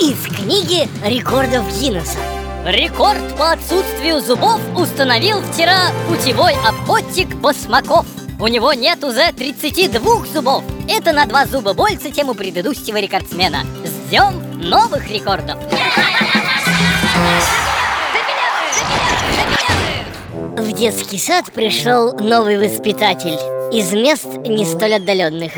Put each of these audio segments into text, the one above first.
книги рекордов Гиннесса. Рекорд по отсутствию зубов установил вчера путевой охотник Басмаков. У него нет уже 32 зубов. Это на два зуба больше, чем у предыдущего рекордсмена. Ждем новых рекордов. В детский сад пришел новый воспитатель из мест не столь отдаленных.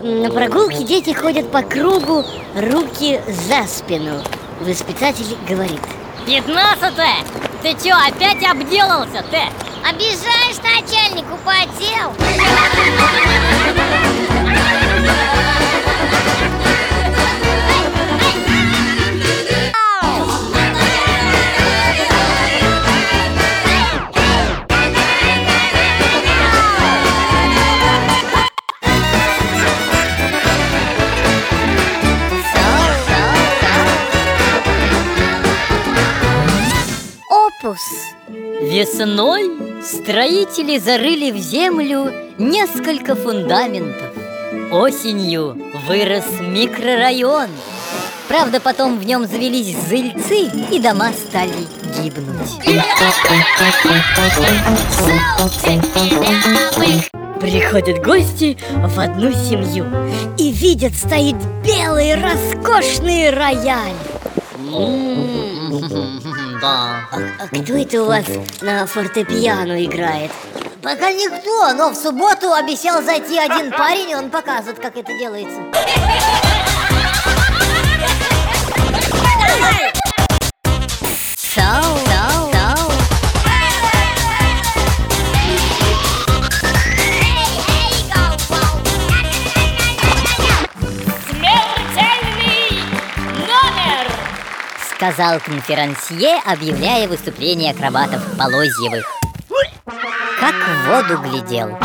На прогулке дети ходят по кругу, руки за спину. Воспитатель говорит. Пятнадцатое! Ты чё, опять обделался ты? Обижаешь начальнику по Опус. Весной строители зарыли в землю несколько фундаментов. Осенью вырос микрорайон. Правда, потом в нем завелись зыльцы, и дома стали гибнуть. Приходят гости в одну семью и видят, стоит белый роскошный рояль. Да. А кто это у вас на фортепиано играет? Пока никто, но в субботу обещал зайти один парень, и он покажет, как это делается. сказал конферансье, объявляя выступление акробатов Полозьевых. Как в воду глядел.